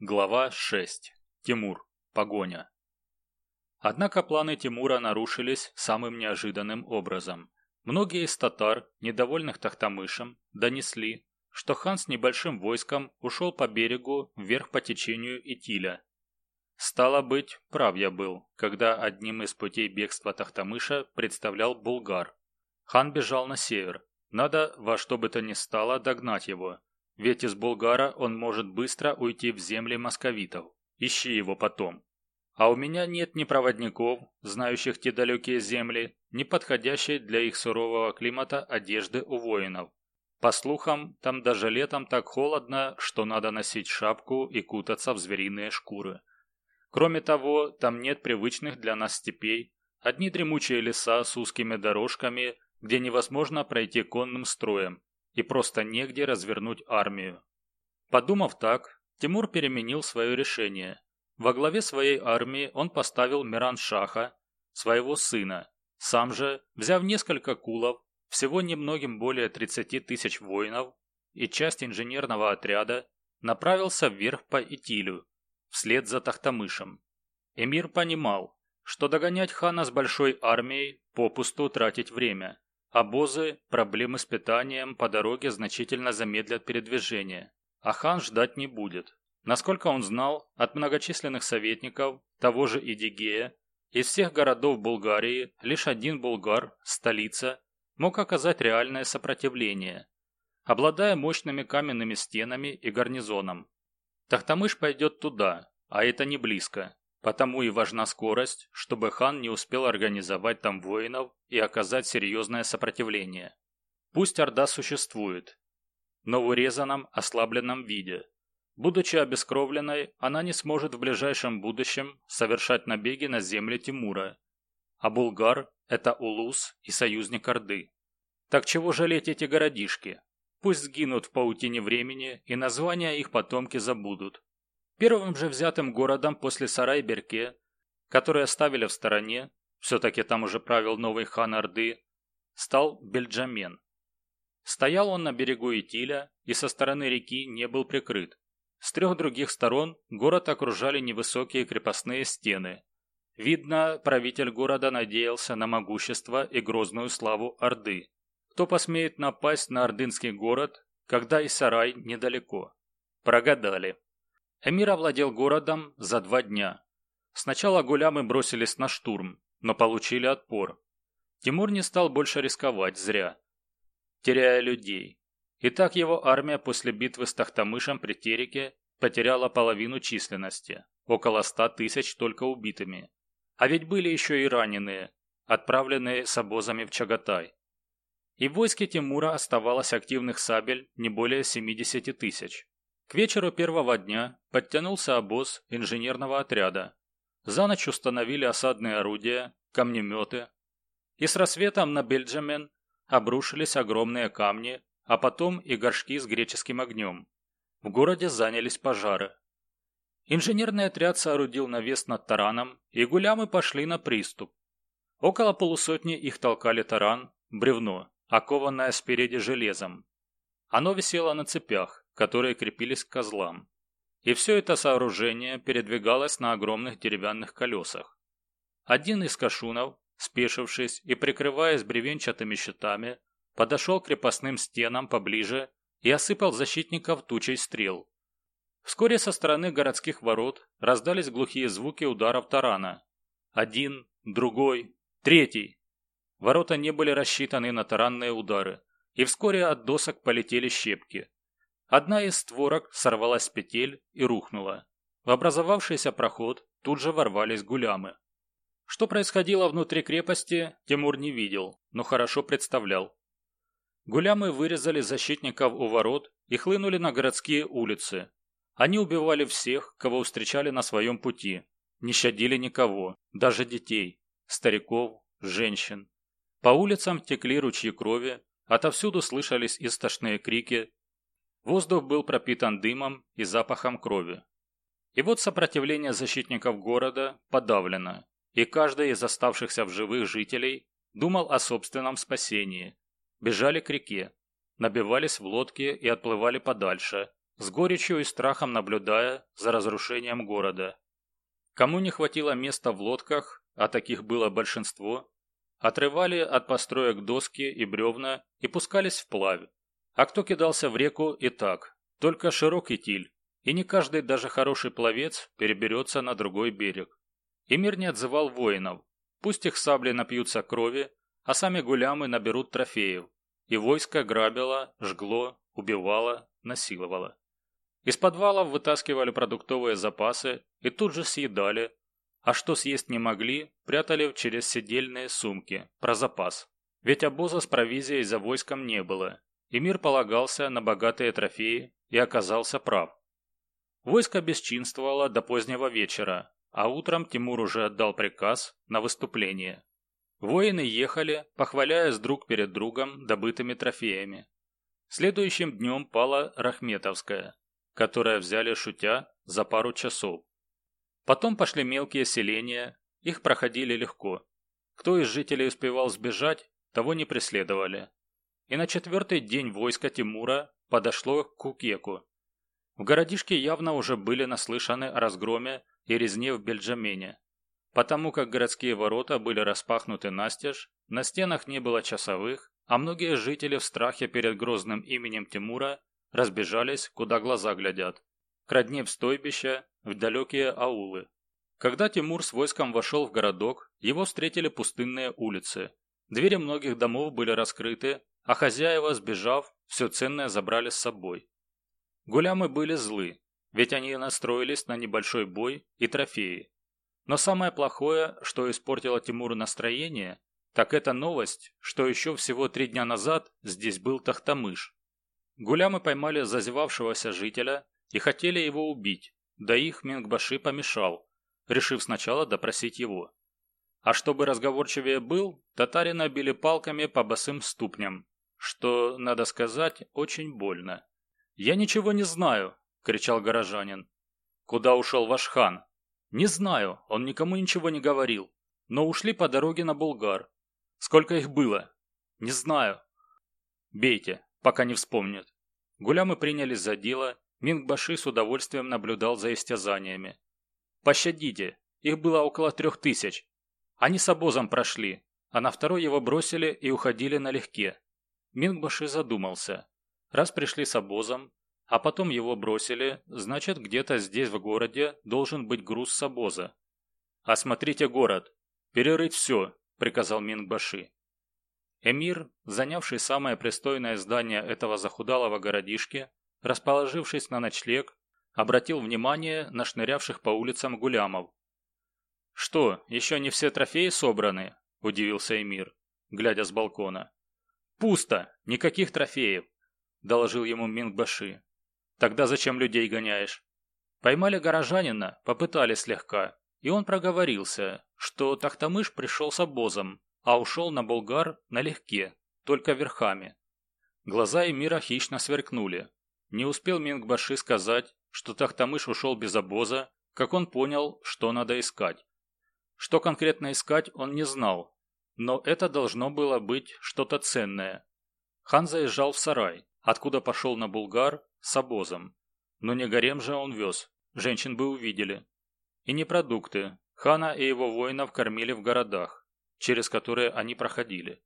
Глава 6. Тимур. Погоня. Однако планы Тимура нарушились самым неожиданным образом. Многие из татар, недовольных Тахтамышем, донесли, что хан с небольшим войском ушел по берегу вверх по течению Итиля. Стало быть, прав я был, когда одним из путей бегства Тахтамыша представлял Булгар. Хан бежал на север. Надо во что бы то ни стало догнать его, ведь из Булгара он может быстро уйти в земли московитов. Ищи его потом. А у меня нет ни проводников, знающих те далекие земли, ни подходящей для их сурового климата одежды у воинов. По слухам, там даже летом так холодно, что надо носить шапку и кутаться в звериные шкуры. Кроме того, там нет привычных для нас степей, одни дремучие леса с узкими дорожками, где невозможно пройти конным строем, и просто негде развернуть армию. Подумав так, Тимур переменил свое решение. Во главе своей армии он поставил Миран-Шаха, своего сына. Сам же, взяв несколько кулов, всего немногим более 30 тысяч воинов и часть инженерного отряда, направился вверх по Итилю, вслед за Тахтамышем. Эмир понимал, что догонять хана с большой армией попусту тратить время. Обозы, проблемы с питанием по дороге значительно замедлят передвижение, а хан ждать не будет. Насколько он знал, от многочисленных советников, того же Идигея, из всех городов Булгарии лишь один булгар, столица, мог оказать реальное сопротивление, обладая мощными каменными стенами и гарнизоном. Тахтамыш пойдет туда, а это не близко, Потому и важна скорость, чтобы хан не успел организовать там воинов и оказать серьезное сопротивление. Пусть Орда существует, но в урезанном, ослабленном виде. Будучи обескровленной, она не сможет в ближайшем будущем совершать набеги на земли Тимура. А Булгар – это Улус и союзник Орды. Так чего жалеть эти городишки? Пусть сгинут в паутине времени, и названия их потомки забудут. Первым же взятым городом после Сарай-Берке, который оставили в стороне, все-таки там уже правил новый хан Орды, стал Бельджамен. Стоял он на берегу Итиля и со стороны реки не был прикрыт. С трех других сторон город окружали невысокие крепостные стены. Видно, правитель города надеялся на могущество и грозную славу Орды. Кто посмеет напасть на ордынский город, когда и сарай недалеко? Прогадали. Эмир овладел городом за два дня. Сначала гулямы бросились на штурм, но получили отпор. Тимур не стал больше рисковать зря, теряя людей. И так его армия после битвы с Тахтамышем при Тереке потеряла половину численности, около ста тысяч только убитыми. А ведь были еще и раненые, отправленные с обозами в Чагатай. И в войске Тимура оставалось активных сабель не более 70 тысяч. К вечеру первого дня подтянулся обоз инженерного отряда. За ночь установили осадные орудия, камнеметы. И с рассветом на Бельджамен обрушились огромные камни, а потом и горшки с греческим огнем. В городе занялись пожары. Инженерный отряд соорудил навес над тараном, и гулямы пошли на приступ. Около полусотни их толкали таран, бревно, окованное спереди железом. Оно висело на цепях, которые крепились к козлам. И все это сооружение передвигалось на огромных деревянных колесах. Один из кашунов, спешившись и прикрываясь бревенчатыми щитами, подошел к крепостным стенам поближе и осыпал защитников тучей стрел. Вскоре со стороны городских ворот раздались глухие звуки ударов тарана. Один, другой, третий. Ворота не были рассчитаны на таранные удары, и вскоре от досок полетели щепки. Одна из створок сорвалась с петель и рухнула. В образовавшийся проход тут же ворвались гулямы. Что происходило внутри крепости, Тимур не видел, но хорошо представлял. Гулямы вырезали защитников у ворот и хлынули на городские улицы. Они убивали всех, кого встречали на своем пути, не щадили никого, даже детей, стариков, женщин. По улицам текли ручьи крови, отовсюду слышались истошные крики, Воздух был пропитан дымом и запахом крови. И вот сопротивление защитников города подавлено, и каждый из оставшихся в живых жителей думал о собственном спасении. Бежали к реке, набивались в лодки и отплывали подальше, с горечью и страхом наблюдая за разрушением города. Кому не хватило места в лодках, а таких было большинство, отрывали от построек доски и бревна и пускались вплавь. А кто кидался в реку и так, только широкий тиль, и не каждый даже хороший пловец переберется на другой берег. Эмир не отзывал воинов, пусть их сабли напьются крови, а сами гулямы наберут трофеев, и войско грабило, жгло, убивало, насиловало. Из подвалов вытаскивали продуктовые запасы и тут же съедали, а что съесть не могли, прятали через седельные сумки, про запас. Ведь обоза с провизией за войском не было, и мир полагался на богатые трофеи и оказался прав. Войско бесчинствовало до позднего вечера, а утром Тимур уже отдал приказ на выступление. Воины ехали, похваляясь друг перед другом добытыми трофеями. Следующим днем пала Рахметовская, которая взяли шутя за пару часов. Потом пошли мелкие селения, их проходили легко. Кто из жителей успевал сбежать, того не преследовали. И на четвертый день войско Тимура подошло к Кукеку. В городишке явно уже были наслышаны о разгроме и резне в Бельджамене. Потому как городские ворота были распахнуты настежь, на стенах не было часовых, а многие жители в страхе перед грозным именем Тимура разбежались, куда глаза глядят. К родне в стойбище, в далекие аулы. Когда Тимур с войском вошел в городок, его встретили пустынные улицы. Двери многих домов были раскрыты, а хозяева, сбежав, все ценное забрали с собой. Гулямы были злы, ведь они настроились на небольшой бой и трофеи. Но самое плохое, что испортило Тимуру настроение, так это новость, что еще всего три дня назад здесь был Тахтамыш. Гулямы поймали зазевавшегося жителя и хотели его убить, да их Мингбаши помешал, решив сначала допросить его. А чтобы разговорчивее был, татарина били палками по босым ступням, что, надо сказать, очень больно. «Я ничего не знаю!» – кричал горожанин. «Куда ушел ваш хан?» «Не знаю, он никому ничего не говорил, но ушли по дороге на Булгар. Сколько их было?» «Не знаю». «Бейте, пока не вспомнят». Гулямы принялись за дело Мингбаши с удовольствием наблюдал за истязаниями. «Пощадите, их было около трех тысяч. Они с обозом прошли, а на второй его бросили и уходили налегке». Мингбаши задумался. Раз пришли с обозом, а потом его бросили, значит где-то здесь в городе должен быть груз с обоза. «Осмотрите город. Перерыть все», – приказал Мингбаши. Эмир, занявший самое пристойное здание этого захудалого городишки, расположившись на ночлег, обратил внимание на шнырявших по улицам гулямов. «Что, еще не все трофеи собраны?» – удивился Эмир, глядя с балкона. «Пусто, никаких трофеев», – доложил ему Мингбаши. «Тогда зачем людей гоняешь?» Поймали горожанина, попытали слегка, и он проговорился, что Тахтамыш пришел с обозом, а ушел на Болгар налегке, только верхами. Глаза Эмира хищно сверкнули, не успел Мингбаши сказать, что Тахтамыш ушел без обоза, как он понял, что надо искать. Что конкретно искать, он не знал, но это должно было быть что-то ценное. Хан заезжал в сарай, откуда пошел на Булгар с обозом. Но не гарем же он вез, женщин бы увидели. И не продукты. Хана и его воинов кормили в городах, через которые они проходили.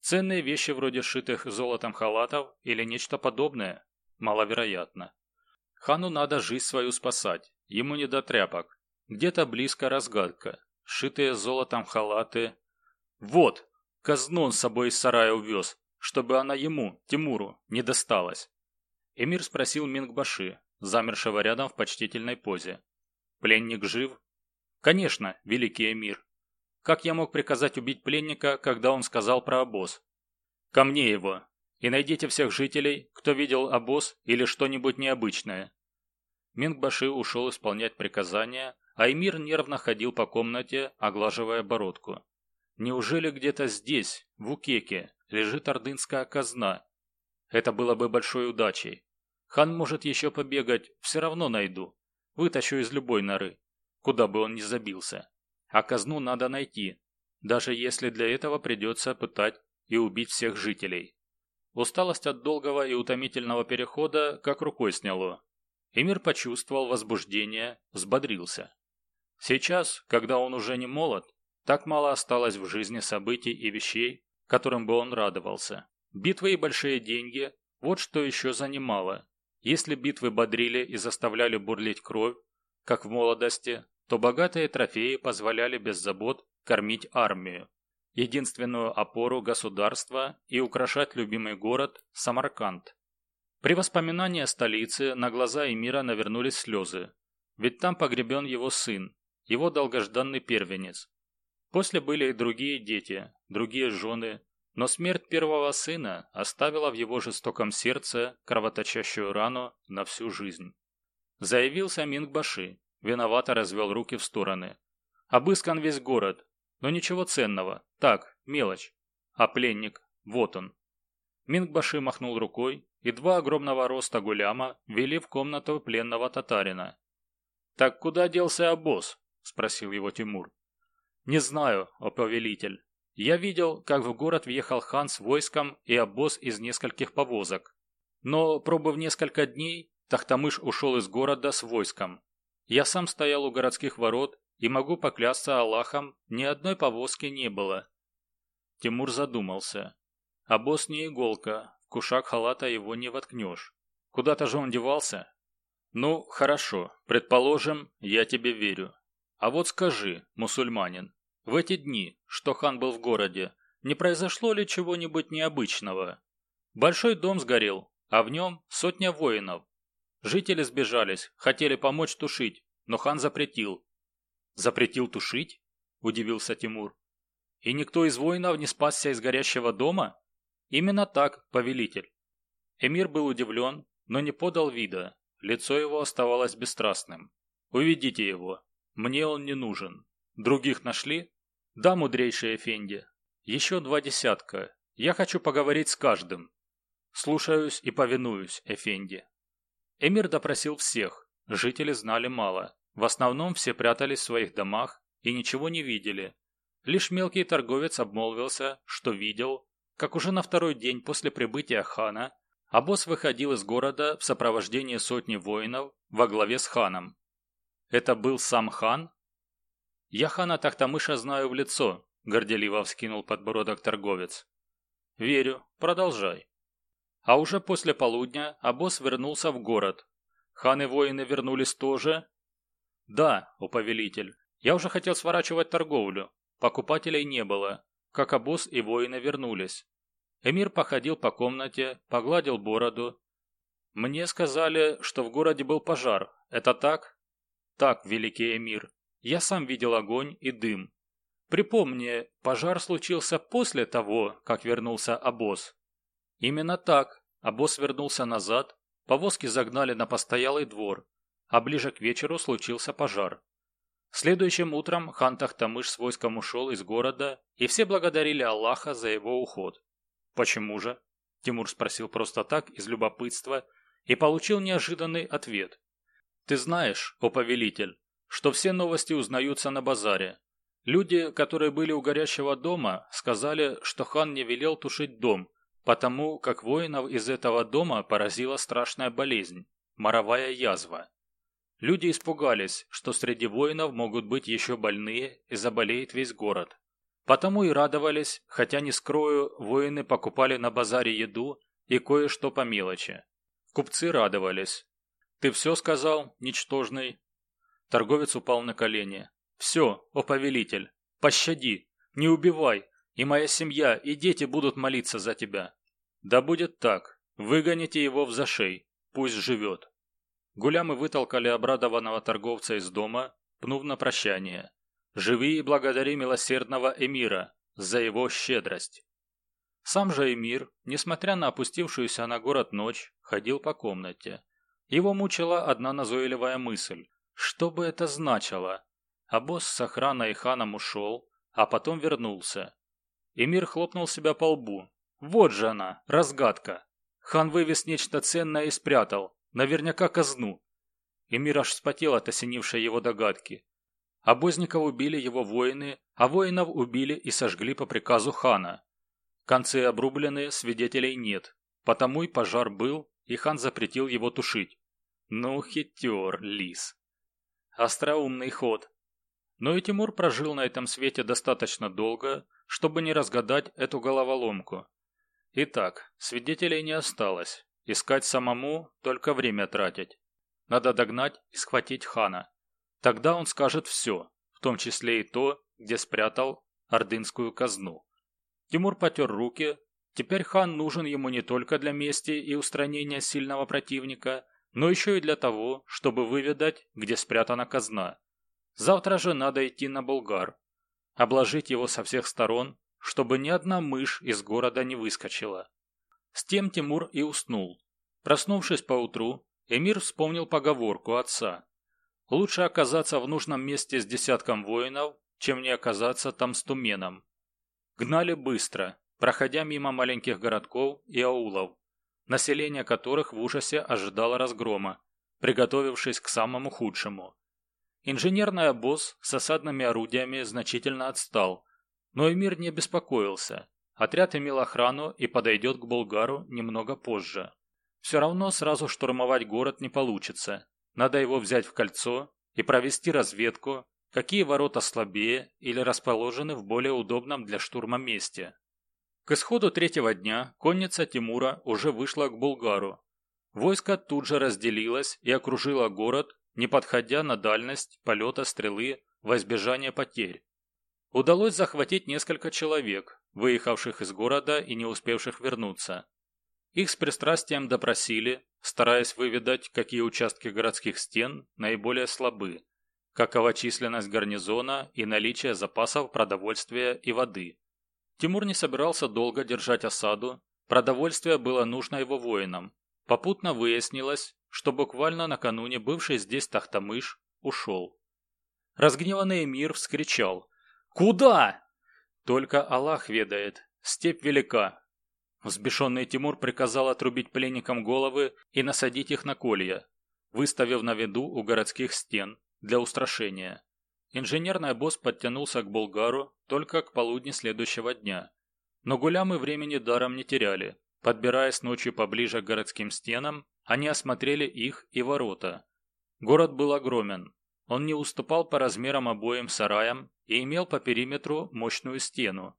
Ценные вещи вроде шитых золотом халатов или нечто подобное маловероятно. Хану надо жизнь свою спасать, ему не до тряпок. Где-то близко разгадка, шитые золотом халаты. Вот, казну он с собой из сарая увез, чтобы она ему, Тимуру, не досталась. Эмир спросил Мингбаши, замершего рядом в почтительной позе. Пленник жив? Конечно, великий эмир. Как я мог приказать убить пленника, когда он сказал про обоз? Ко мне его, и найдите всех жителей, кто видел обоз или что-нибудь необычное». Мингбаши ушел исполнять приказания, а Эмир нервно ходил по комнате, оглаживая бородку. Неужели где-то здесь, в Укеке, лежит ордынская казна? Это было бы большой удачей. Хан может еще побегать, все равно найду. Вытащу из любой норы, куда бы он ни забился. А казну надо найти, даже если для этого придется пытать и убить всех жителей. Усталость от долгого и утомительного перехода как рукой сняло. Эмир почувствовал возбуждение, взбодрился. Сейчас, когда он уже не молод, так мало осталось в жизни событий и вещей, которым бы он радовался. Битвы и большие деньги – вот что еще занимало. Если битвы бодрили и заставляли бурлить кровь, как в молодости, то богатые трофеи позволяли без забот кормить армию, единственную опору государства и украшать любимый город Самарканд. При воспоминании о столице на глаза Эмира навернулись слезы, ведь там погребен его сын, его долгожданный первенец. После были и другие дети, другие жены, но смерть первого сына оставила в его жестоком сердце кровоточащую рану на всю жизнь. Заявился Мингбаши, виновато развел руки в стороны. Обыскан весь город, но ничего ценного, так, мелочь. А пленник, вот он. Мингбаши махнул рукой, и два огромного роста гуляма вели в комнату пленного татарина. «Так куда делся обоз?» – спросил его Тимур. «Не знаю, о повелитель. Я видел, как в город въехал хан с войском и обоз из нескольких повозок. Но, пробыв несколько дней, Тахтамыш ушел из города с войском. Я сам стоял у городских ворот и могу поклясться Аллахом, ни одной повозки не было». Тимур задумался. Обоз не иголка, кушак халата его не воткнешь. Куда-то же он девался. Ну, хорошо, предположим, я тебе верю. А вот скажи, мусульманин, в эти дни, что хан был в городе, не произошло ли чего-нибудь необычного? Большой дом сгорел, а в нем сотня воинов. Жители сбежались, хотели помочь тушить, но хан запретил. Запретил тушить? Удивился Тимур. И никто из воинов не спасся из горящего дома? Именно так, повелитель. Эмир был удивлен, но не подал вида. Лицо его оставалось бесстрастным. Уведите его. Мне он не нужен. Других нашли? Да, мудрейший Эфенди. Еще два десятка. Я хочу поговорить с каждым. Слушаюсь и повинуюсь, Эфенди. Эмир допросил всех. Жители знали мало. В основном все прятались в своих домах и ничего не видели. Лишь мелкий торговец обмолвился, что видел, как уже на второй день после прибытия хана Абос выходил из города в сопровождении сотни воинов во главе с ханом. Это был сам хан? Я хана Тахтамыша знаю в лицо, горделиво вскинул подбородок торговец. Верю, продолжай. А уже после полудня Абос вернулся в город. Хан и воины вернулись тоже? Да, о повелитель. Я уже хотел сворачивать торговлю. Покупателей не было как обоз и воины вернулись. Эмир походил по комнате, погладил бороду. «Мне сказали, что в городе был пожар. Это так?» «Так, великий Эмир. Я сам видел огонь и дым. Припомни, пожар случился после того, как вернулся обоз». «Именно так. Обоз вернулся назад, повозки загнали на постоялый двор, а ближе к вечеру случился пожар. Следующим утром хан Тахтамыш с войском ушел из города, и все благодарили Аллаха за его уход. «Почему же?» – Тимур спросил просто так, из любопытства, и получил неожиданный ответ. «Ты знаешь, о повелитель, что все новости узнаются на базаре. Люди, которые были у горящего дома, сказали, что хан не велел тушить дом, потому как воинов из этого дома поразила страшная болезнь – моровая язва. Люди испугались, что среди воинов могут быть еще больные и заболеет весь город. Потому и радовались, хотя не скрою, воины покупали на базаре еду и кое-что по мелочи. Купцы радовались. «Ты все сказал, ничтожный?» Торговец упал на колени. «Все, о повелитель, пощади, не убивай, и моя семья, и дети будут молиться за тебя». «Да будет так, выгоните его в зашей, пусть живет». Гулямы вытолкали обрадованного торговца из дома, пнув на прощание. «Живи и благодари милосердного эмира за его щедрость». Сам же эмир, несмотря на опустившуюся на город ночь, ходил по комнате. Его мучила одна назойливая мысль. Что бы это значило? А босс с охраной и ханом ушел, а потом вернулся. Эмир хлопнул себя по лбу. Вот же она, разгадка. Хан вывез нечто ценное и спрятал, Наверняка казну. Эмир аж вспотел от осенившей его догадки. Обозников убили его воины, а воинов убили и сожгли по приказу хана. Концы обрублены, свидетелей нет. Потому и пожар был, и хан запретил его тушить. Ну, хитер, лис. Остроумный ход. Но и Тимур прожил на этом свете достаточно долго, чтобы не разгадать эту головоломку. Итак, свидетелей не осталось. Искать самому, только время тратить. Надо догнать и схватить хана. Тогда он скажет все, в том числе и то, где спрятал ордынскую казну. Тимур потер руки. Теперь хан нужен ему не только для мести и устранения сильного противника, но еще и для того, чтобы выведать, где спрятана казна. Завтра же надо идти на Булгар, обложить его со всех сторон, чтобы ни одна мышь из города не выскочила. С тем Тимур и уснул. Проснувшись поутру, Эмир вспомнил поговорку отца. Лучше оказаться в нужном месте с десятком воинов, чем не оказаться там с туменом. Гнали быстро, проходя мимо маленьких городков и аулов, население которых в ужасе ожидало разгрома, приготовившись к самому худшему. Инженерный обоз с осадными орудиями значительно отстал, но Эмир не беспокоился. Отряд имел охрану и подойдет к Булгару немного позже. Все равно сразу штурмовать город не получится. Надо его взять в кольцо и провести разведку, какие ворота слабее или расположены в более удобном для штурма месте. К исходу третьего дня конница Тимура уже вышла к Булгару. Войско тут же разделилось и окружило город, не подходя на дальность полета стрелы во избежание потерь. Удалось захватить несколько человек, выехавших из города и не успевших вернуться. Их с пристрастием допросили, стараясь выведать, какие участки городских стен наиболее слабы, какова численность гарнизона и наличие запасов продовольствия и воды. Тимур не собирался долго держать осаду, продовольствие было нужно его воинам. Попутно выяснилось, что буквально накануне бывший здесь Тахтамыш ушел. Разгневанный эмир вскричал «Куда?» «Только Аллах ведает, степь велика». Взбешенный Тимур приказал отрубить пленникам головы и насадить их на колья, выставив на виду у городских стен для устрашения. Инженерный босс подтянулся к Булгару только к полудни следующего дня. Но гулямы времени даром не теряли. Подбираясь ночью поближе к городским стенам, они осмотрели их и ворота. Город был огромен. Он не уступал по размерам обоим сараям и имел по периметру мощную стену.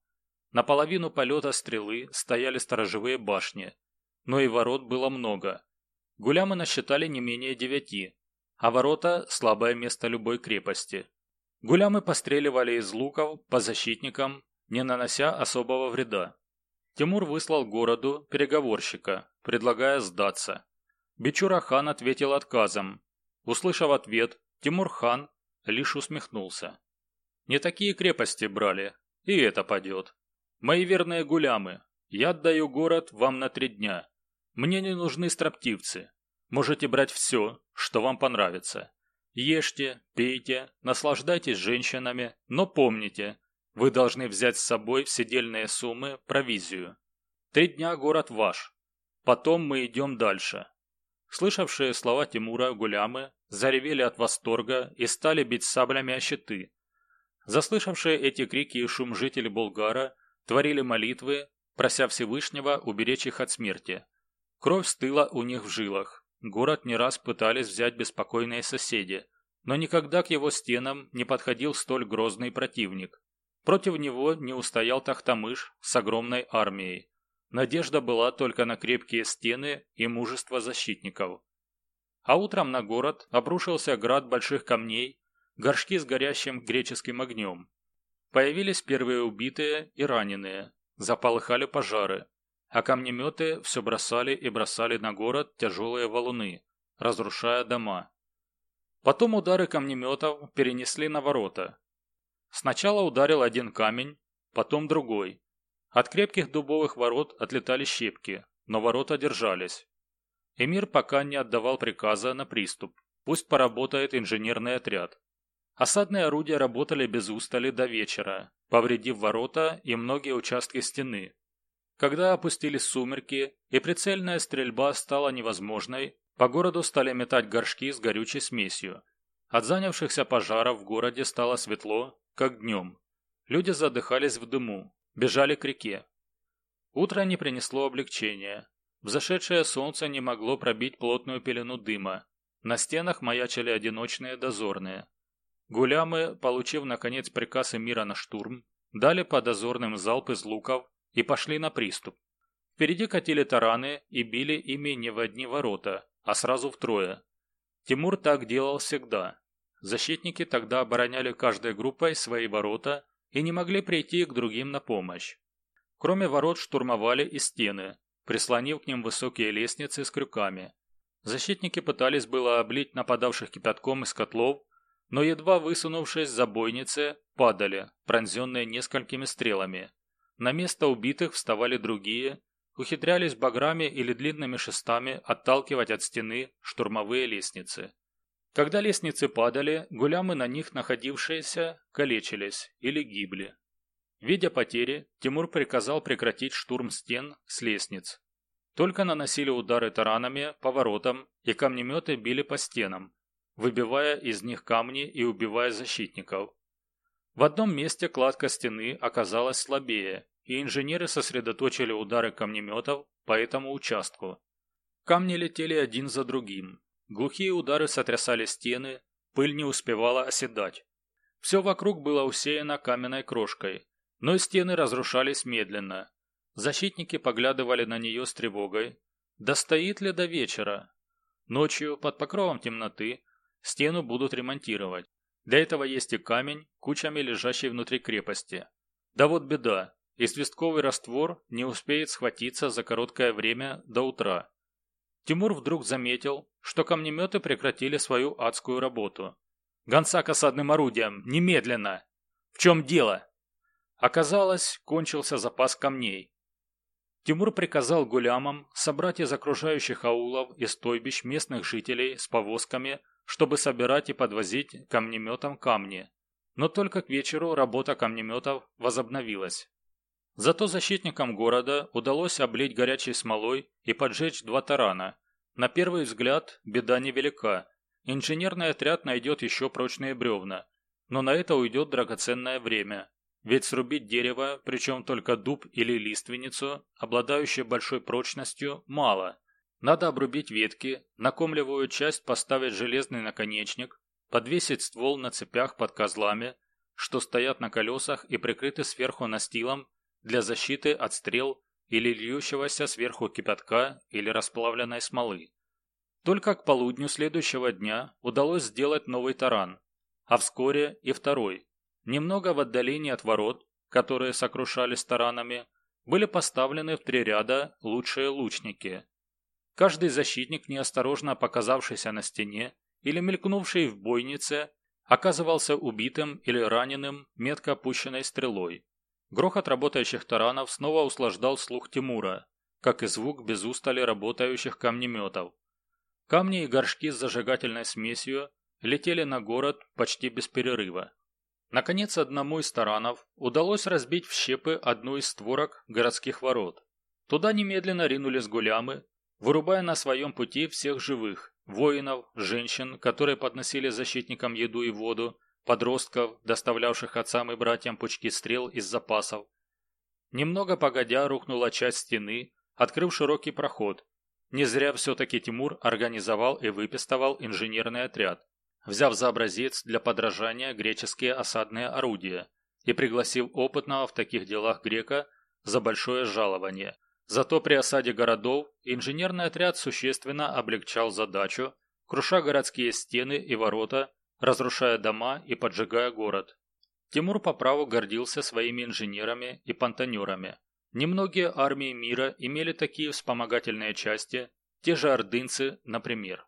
На половину полета стрелы стояли сторожевые башни, но и ворот было много. Гулямы насчитали не менее девяти, а ворота – слабое место любой крепости. Гулямы постреливали из луков по защитникам, не нанося особого вреда. Тимур выслал городу переговорщика, предлагая сдаться. Бичура-хан ответил отказом. Услышав ответ, Тимур-хан лишь усмехнулся. «Не такие крепости брали, и это падет. Мои верные гулямы, я отдаю город вам на три дня. Мне не нужны строптивцы. Можете брать все, что вам понравится. Ешьте, пейте, наслаждайтесь женщинами, но помните, вы должны взять с собой все дельные суммы, провизию. Три дня город ваш. Потом мы идем дальше. Слышавшие слова Тимура гулямы заревели от восторга и стали бить саблями о щиты. Заслышавшие эти крики и шум жители Булгара творили молитвы, прося Всевышнего уберечь их от смерти. Кровь стыла у них в жилах. Город не раз пытались взять беспокойные соседи, но никогда к его стенам не подходил столь грозный противник. Против него не устоял Тахтамыш с огромной армией. Надежда была только на крепкие стены и мужество защитников. А утром на город обрушился град больших камней, горшки с горящим греческим огнем. Появились первые убитые и раненые, заполыхали пожары а камнеметы все бросали и бросали на город тяжелые валуны, разрушая дома. Потом удары камнеметов перенесли на ворота. Сначала ударил один камень, потом другой. От крепких дубовых ворот отлетали щепки, но ворота держались. Эмир пока не отдавал приказа на приступ. Пусть поработает инженерный отряд. Осадные орудия работали без устали до вечера, повредив ворота и многие участки стены. Когда опустились сумерки и прицельная стрельба стала невозможной, по городу стали метать горшки с горючей смесью. От занявшихся пожаров в городе стало светло, как днем. Люди задыхались в дыму, бежали к реке. Утро не принесло облегчения. Взошедшее солнце не могло пробить плотную пелену дыма. На стенах маячили одиночные дозорные. Гулямы, получив наконец приказ мира на штурм, дали по дозорным залп из луков и пошли на приступ. Впереди катили тараны и били ими не в одни ворота, а сразу втрое. Тимур так делал всегда. Защитники тогда обороняли каждой группой свои ворота и не могли прийти к другим на помощь. Кроме ворот штурмовали и стены, прислонив к ним высокие лестницы с крюками. Защитники пытались было облить нападавших кипятком из котлов, но едва высунувшись за бойницы, падали, пронзенные несколькими стрелами. На место убитых вставали другие, ухитрялись баграми или длинными шестами отталкивать от стены штурмовые лестницы. Когда лестницы падали, гулямы на них находившиеся калечились или гибли. Видя потери, Тимур приказал прекратить штурм стен с лестниц. Только наносили удары таранами по воротам и камнеметы били по стенам, выбивая из них камни и убивая защитников. В одном месте кладка стены оказалась слабее, и инженеры сосредоточили удары камнеметов по этому участку. Камни летели один за другим. Глухие удары сотрясали стены, пыль не успевала оседать. Все вокруг было усеяно каменной крошкой, но стены разрушались медленно. Защитники поглядывали на нее с тревогой. Достоит ли до вечера? Ночью, под покровом темноты, стену будут ремонтировать. Для этого есть и камень, кучами лежащий внутри крепости. Да вот беда, Известковый раствор не успеет схватиться за короткое время до утра. Тимур вдруг заметил, что камнеметы прекратили свою адскую работу. «Гонца к осадным орудиям! Немедленно!» «В чем дело?» Оказалось, кончился запас камней. Тимур приказал гулямам собрать из окружающих аулов и стойбищ местных жителей с повозками, чтобы собирать и подвозить камнеметам камни. Но только к вечеру работа камнеметов возобновилась. Зато защитникам города удалось облить горячей смолой и поджечь два тарана. На первый взгляд беда невелика. Инженерный отряд найдет еще прочные бревна. Но на это уйдет драгоценное время. Ведь срубить дерево, причем только дуб или лиственницу, обладающую большой прочностью, мало. Надо обрубить ветки, на комлевую часть поставить железный наконечник, подвесить ствол на цепях под козлами, что стоят на колесах и прикрыты сверху настилом для защиты от стрел или льющегося сверху кипятка или расплавленной смолы. Только к полудню следующего дня удалось сделать новый таран, а вскоре и второй. Немного в отдалении от ворот, которые сокрушались таранами, были поставлены в три ряда лучшие лучники. Каждый защитник, неосторожно показавшийся на стене или мелькнувший в бойнице, оказывался убитым или раненым метко опущенной стрелой. Грохот работающих таранов снова услаждал слух Тимура, как и звук без устали работающих камнеметов. Камни и горшки с зажигательной смесью летели на город почти без перерыва. Наконец, одному из таранов удалось разбить в щепы одну из створок городских ворот. Туда немедленно ринулись гулямы, вырубая на своем пути всех живых, воинов, женщин, которые подносили защитникам еду и воду, подростков, доставлявших отцам и братьям пучки стрел из запасов. Немного погодя рухнула часть стены, открыв широкий проход. Не зря все-таки Тимур организовал и выпистовал инженерный отряд, взяв за образец для подражания греческие осадные орудия и пригласив опытного в таких делах грека за большое жалование. Зато при осаде городов инженерный отряд существенно облегчал задачу, круша городские стены и ворота разрушая дома и поджигая город. Тимур по праву гордился своими инженерами и понтонерами. Немногие армии мира имели такие вспомогательные части, те же ордынцы, например.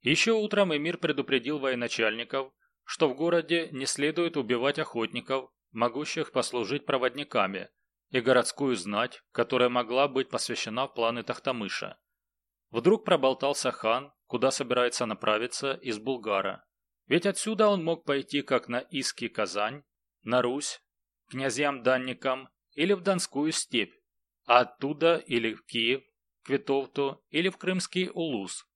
Еще утром Эмир предупредил военачальников, что в городе не следует убивать охотников, могущих послужить проводниками, и городскую знать, которая могла быть посвящена в планы Тахтамыша. Вдруг проболтался хан, куда собирается направиться из Булгара. Ведь отсюда он мог пойти как на Иски Казань, на Русь, князьям-данникам или в Донскую степь, а оттуда или в Киев, к Витовту или в Крымский Улус.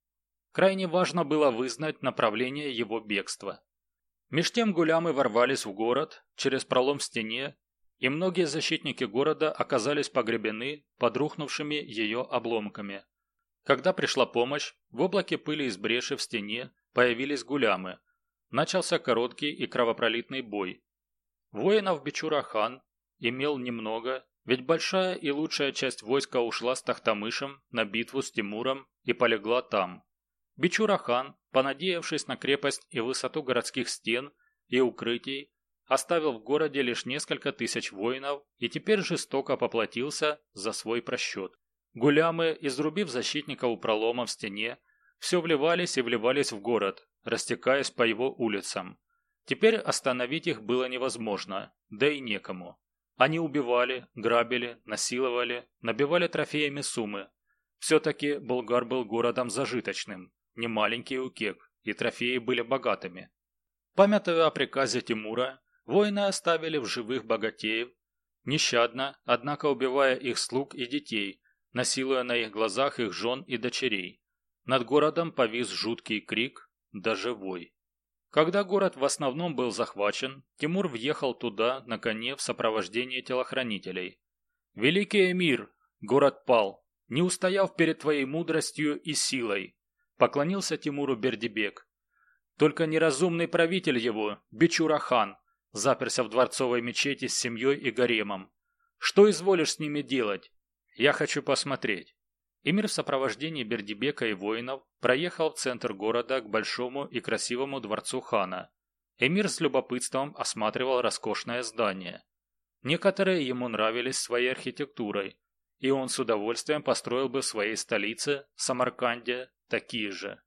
Крайне важно было вызнать направление его бегства. Меж тем гулямы ворвались в город через пролом в стене, и многие защитники города оказались погребены под рухнувшими ее обломками. Когда пришла помощь, в облаке пыли из бреши в стене появились гулямы. Начался короткий и кровопролитный бой. Воинов Бичура-хан имел немного, ведь большая и лучшая часть войска ушла с Тахтамышем на битву с Тимуром и полегла там. Бичура-хан, понадеявшись на крепость и высоту городских стен и укрытий, оставил в городе лишь несколько тысяч воинов и теперь жестоко поплатился за свой просчет. Гулямы, изрубив защитника у пролома в стене, все вливались и вливались в город, растекаясь по его улицам. Теперь остановить их было невозможно, да и некому. Они убивали, грабили, насиловали, набивали трофеями суммы. Все-таки Булгар был городом зажиточным, не маленький укек, и трофеи были богатыми. Памятуя о приказе Тимура, воины оставили в живых богатеев, нещадно, однако убивая их слуг и детей, насилуя на их глазах их жен и дочерей. Над городом повис жуткий крик, даже вой. Когда город в основном был захвачен, Тимур въехал туда на коне в сопровождении телохранителей. «Великий эмир! Город пал! Не устояв перед твоей мудростью и силой!» Поклонился Тимуру Бердибек. Только неразумный правитель его, Бичурахан, заперся в дворцовой мечети с семьей и гаремом. Что изволишь с ними делать? Я хочу посмотреть. Эмир в сопровождении Бердибека и воинов проехал в центр города к большому и красивому дворцу хана. Эмир с любопытством осматривал роскошное здание. Некоторые ему нравились своей архитектурой, и он с удовольствием построил бы в своей столице, Самарканде, такие же.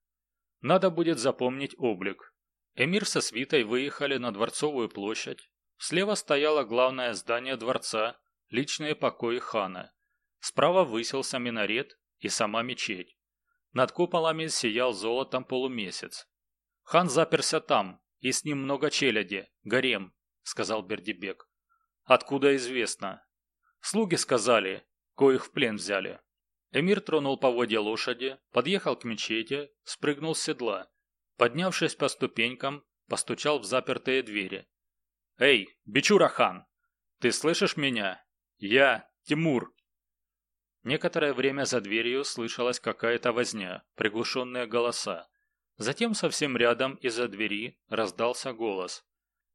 Надо будет запомнить облик. Эмир со свитой выехали на Дворцовую площадь. Слева стояло главное здание дворца, личные покои хана. Справа высился минарет и сама мечеть. Над куполами сиял золотом полумесяц. «Хан заперся там, и с ним много челяди, гарем», — сказал Бердибек. «Откуда известно?» «Слуги сказали, коих в плен взяли». Эмир тронул поводья лошади, подъехал к мечети, спрыгнул с седла. Поднявшись по ступенькам, постучал в запертые двери. «Эй, Бичура-хан! Ты слышишь меня? Я, Тимур, Некоторое время за дверью слышалась какая-то возня, приглушенные голоса. Затем совсем рядом из-за двери раздался голос.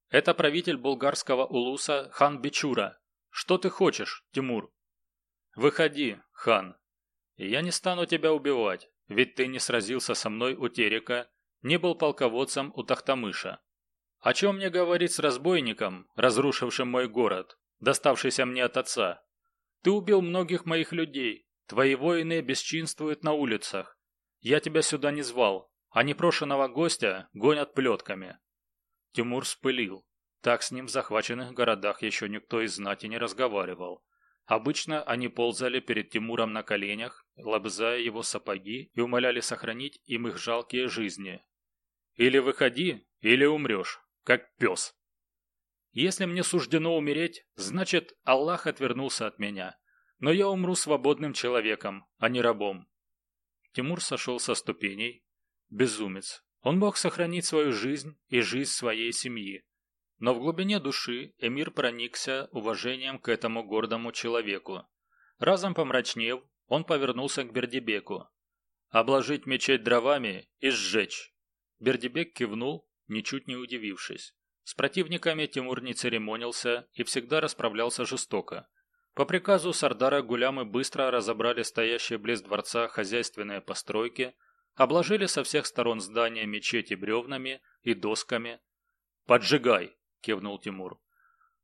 «Это правитель булгарского улуса хан Бичура. Что ты хочешь, Тимур?» «Выходи, хан. Я не стану тебя убивать, ведь ты не сразился со мной у Терека, не был полководцем у Тахтамыша. О чем мне говорить с разбойником, разрушившим мой город, доставшийся мне от отца, ты убил многих моих людей. Твои воины бесчинствуют на улицах. Я тебя сюда не звал, а непрошенного гостя гонят плетками». Тимур спылил. Так с ним в захваченных городах еще никто из знати не разговаривал. Обычно они ползали перед Тимуром на коленях, лобзая его сапоги и умоляли сохранить им их жалкие жизни. «Или выходи, или умрешь, как пес». Если мне суждено умереть, значит, Аллах отвернулся от меня. Но я умру свободным человеком, а не рабом. Тимур сошел со ступеней. Безумец. Он мог сохранить свою жизнь и жизнь своей семьи. Но в глубине души эмир проникся уважением к этому гордому человеку. Разом помрачнев, он повернулся к Бердибеку. «Обложить мечеть дровами и сжечь!» Бердибек кивнул, ничуть не удивившись. С противниками Тимур не церемонился и всегда расправлялся жестоко. По приказу Сардара гулямы быстро разобрали стоящие близ дворца хозяйственные постройки, обложили со всех сторон здания мечети бревнами и досками. «Поджигай!» – кивнул Тимур.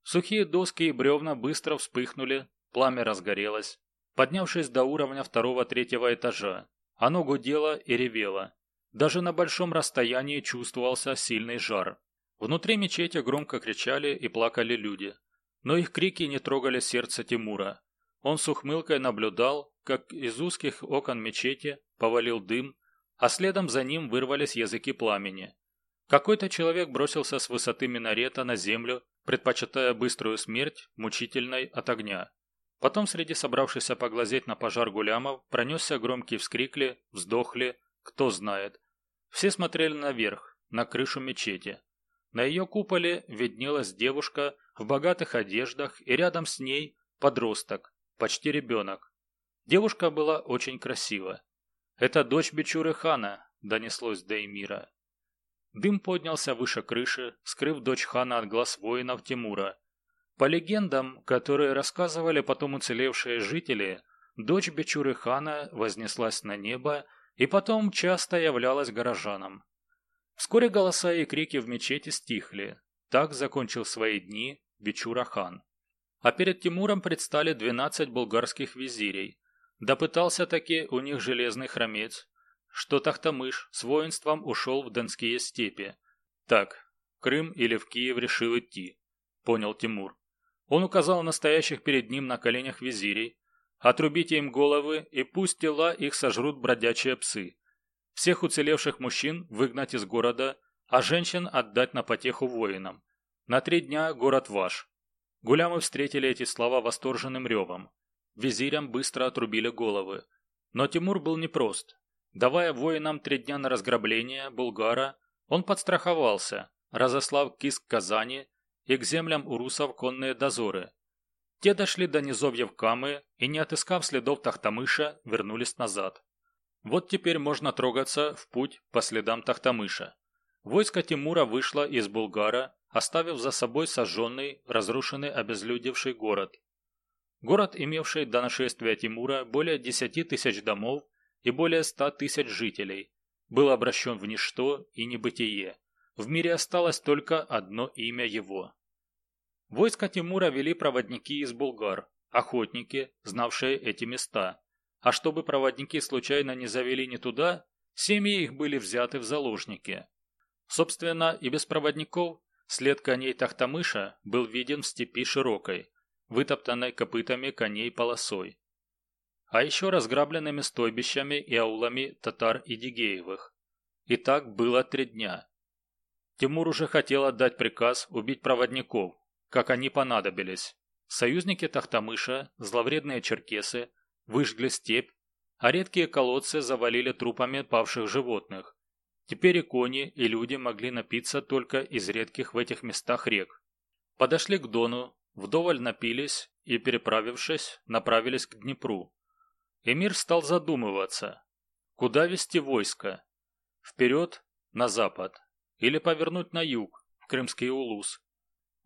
Сухие доски и бревна быстро вспыхнули, пламя разгорелось. Поднявшись до уровня второго-третьего этажа, оно гудело и ревело. Даже на большом расстоянии чувствовался сильный жар. Внутри мечети громко кричали и плакали люди. Но их крики не трогали сердце Тимура. Он с ухмылкой наблюдал, как из узких окон мечети повалил дым, а следом за ним вырвались языки пламени. Какой-то человек бросился с высоты минарета на землю, предпочитая быструю смерть, мучительной от огня. Потом среди собравшихся поглазеть на пожар гулямов пронесся громкий вскрикли, вздохли, кто знает. Все смотрели наверх, на крышу мечети. На ее куполе виднелась девушка в богатых одеждах и рядом с ней подросток, почти ребенок. Девушка была очень красива. Это дочь Бичуры хана», — донеслось до Эмира. Дым поднялся выше крыши, скрыв дочь хана от глаз воинов Тимура. По легендам, которые рассказывали потом уцелевшие жители, дочь Бичуры хана вознеслась на небо и потом часто являлась горожанам. Вскоре голоса и крики в мечети стихли. Так закончил свои дни Бичура хан. А перед Тимуром предстали 12 булгарских визирей. Допытался таки у них железный хромец, что Тахтамыш с воинством ушел в Донские степи. Так, Крым или в Киев решил идти, понял Тимур. Он указал настоящих перед ним на коленях визирей, отрубите им головы и пусть тела их сожрут бродячие псы. Всех уцелевших мужчин выгнать из города, а женщин отдать на потеху воинам. На три дня город ваш. Гулямы встретили эти слова восторженным ревом. Визирям быстро отрубили головы. Но Тимур был непрост. Давая воинам три дня на разграбление Булгара, он подстраховался, разослав киск Казани и к землям урусов конные дозоры. Те дошли до низовьев Камы и, не отыскав следов Тахтамыша, вернулись назад. Вот теперь можно трогаться в путь по следам Тахтамыша. Войско Тимура вышло из Булгара, оставив за собой сожженный, разрушенный, обезлюдевший город. Город, имевший до нашествия Тимура более 10 тысяч домов и более 100 тысяч жителей, был обращен в ничто и небытие. В мире осталось только одно имя его. Войска Тимура вели проводники из Булгар, охотники, знавшие эти места. А чтобы проводники случайно не завели не туда, семьи их были взяты в заложники. Собственно, и без проводников след коней Тахтамыша был виден в степи широкой, вытоптанной копытами коней полосой. А еще разграбленными стойбищами и аулами татар и Дигеевых. И так было три дня. Тимур уже хотел отдать приказ убить проводников, как они понадобились. Союзники Тахтамыша, зловредные черкесы, выжгли степь, а редкие колодцы завалили трупами павших животных. Теперь и кони, и люди могли напиться только из редких в этих местах рек. Подошли к Дону, вдоволь напились и, переправившись, направились к Днепру. Эмир стал задумываться, куда вести войско? Вперед, на запад, или повернуть на юг, в Крымский Улус.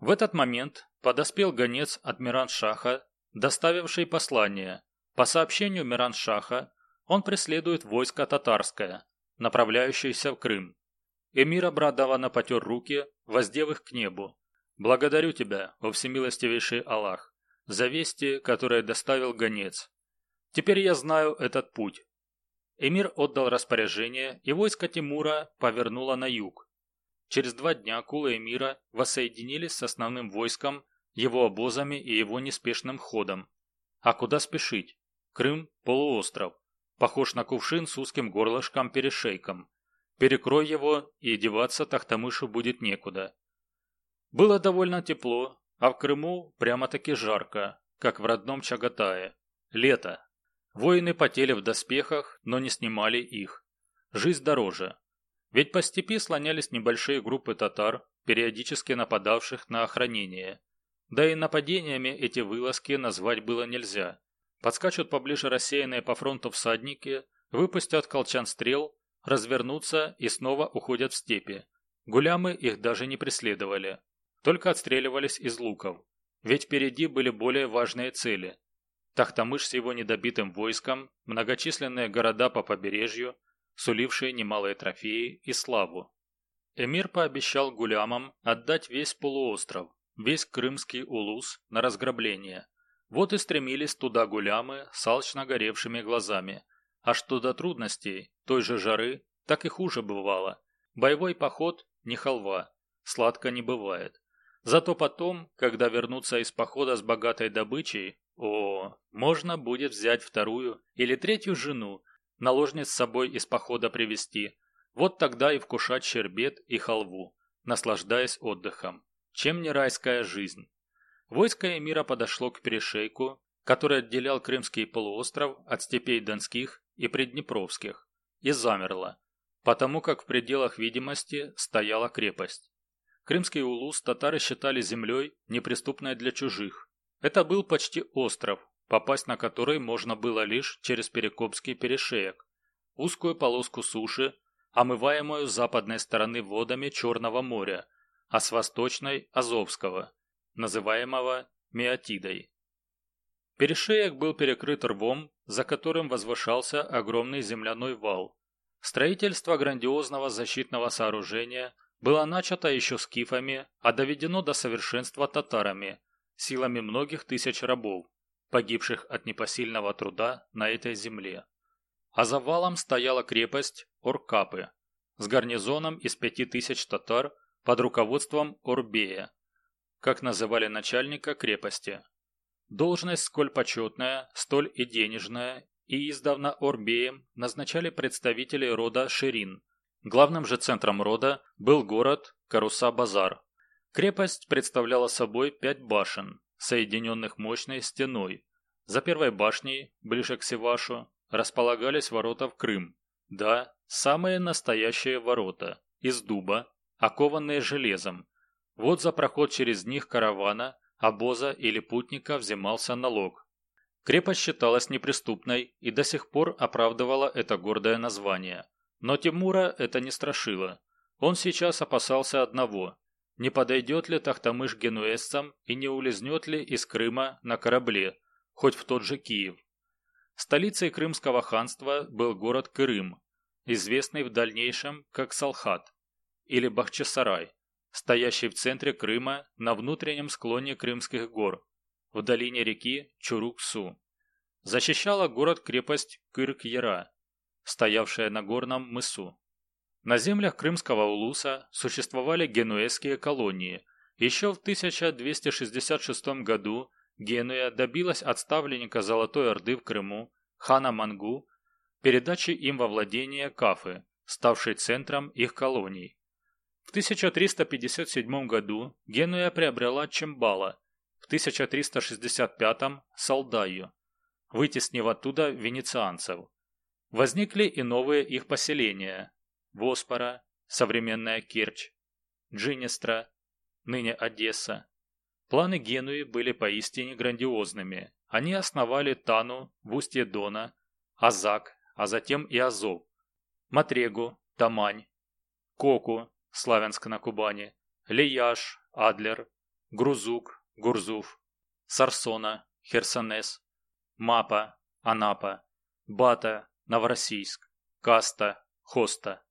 В этот момент подоспел гонец от Миран-Шаха, доставивший послание. По сообщению Миран-Шаха, он преследует войско татарское, направляющееся в Крым. Эмир обрадованно потер руки, воздев их к небу. «Благодарю тебя, о всемилостивейший Аллах, за вести, которые доставил гонец. Теперь я знаю этот путь». Эмир отдал распоряжение, и войско Тимура повернуло на юг, Через два дня Кула и Мира воссоединились с основным войском, его обозами и его неспешным ходом. А куда спешить? Крым – полуостров. Похож на кувшин с узким горлышком-перешейком. Перекрой его, и деваться Тахтамышу будет некуда. Было довольно тепло, а в Крыму прямо-таки жарко, как в родном Чагатае. Лето. Воины потели в доспехах, но не снимали их. Жизнь дороже. Ведь по степи слонялись небольшие группы татар, периодически нападавших на охранение. Да и нападениями эти вылазки назвать было нельзя. Подскачут поближе рассеянные по фронту всадники, выпустят колчан стрел, развернутся и снова уходят в степи. Гулямы их даже не преследовали. Только отстреливались из луков. Ведь впереди были более важные цели. Тахтамыш с его недобитым войском, многочисленные города по побережью, сулившие немалые трофеи и славу. Эмир пообещал гулямам отдать весь полуостров, весь крымский улус на разграбление. Вот и стремились туда гулямы с алчно горевшими глазами. А что до трудностей, той же жары, так и хуже бывало. Боевой поход не халва, сладко не бывает. Зато потом, когда вернуться из похода с богатой добычей, о, можно будет взять вторую или третью жену, наложниц с собой из похода привезти. Вот тогда и вкушать щербет и халву, наслаждаясь отдыхом. Чем не райская жизнь? Войско эмира подошло к перешейку, который отделял Крымский полуостров от степей Донских и Приднепровских, и замерло, потому как в пределах видимости стояла крепость. Крымский улус татары считали землей, неприступной для чужих. Это был почти остров, попасть на который можно было лишь через Перекопский перешеек. узкую полоску суши, омываемую с западной стороны водами Черного моря, а с восточной – Азовского, называемого Меотидой. Перешеек был перекрыт рвом, за которым возвышался огромный земляной вал. Строительство грандиозного защитного сооружения было начато еще скифами, а доведено до совершенства татарами, силами многих тысяч рабов, погибших от непосильного труда на этой земле. А за валом стояла крепость Оркапы с гарнизоном из пяти тысяч татар под руководством Орбея, как называли начальника крепости. Должность сколь почетная, столь и денежная, и издавна Орбеем назначали представителей рода Ширин. Главным же центром рода был город Каруса-Базар. Крепость представляла собой пять башен, соединенных мощной стеной. За первой башней, ближе к Севашу, располагались ворота в Крым. Да, самые настоящие ворота, из дуба, окованные железом. Вот за проход через них каравана, обоза или путника взимался налог. Крепость считалась неприступной и до сих пор оправдывала это гордое название. Но Тимура это не страшило. Он сейчас опасался одного – не подойдет ли Тахтамыш генуэзцам и не улизнет ли из Крыма на корабле, хоть в тот же Киев. Столицей Крымского ханства был город Крым, известный в дальнейшем как Салхат или Бахчисарай, стоящий в центре Крыма на внутреннем склоне Крымских гор, в долине реки Чуруксу. Защищала город-крепость Кырк-Яра, стоявшая на горном мысу. На землях Крымского улуса существовали генуэзские колонии. Еще в 1266 году Генуя добилась от ставленника Золотой Орды в Крыму, хана Мангу, передачи им во владение Кафы, ставшей центром их колоний. В 1357 году Генуя приобрела Чембала, в 1365 – Салдаю, вытеснив оттуда венецианцев. Возникли и новые их поселения – Воспора, современная Керчь, Джинестра, ныне Одесса. Планы Генуи были поистине грандиозными. Они основали Тану в устье Дона, Азак, а затем и Азов, Матрегу, Тамань, Коку, Славянск на Кубани, Лияж, Адлер, Грузук, Гурзуф, Сарсона, Херсонес, Мапа, Анапа, Бата, Новороссийск, Каста, Хоста.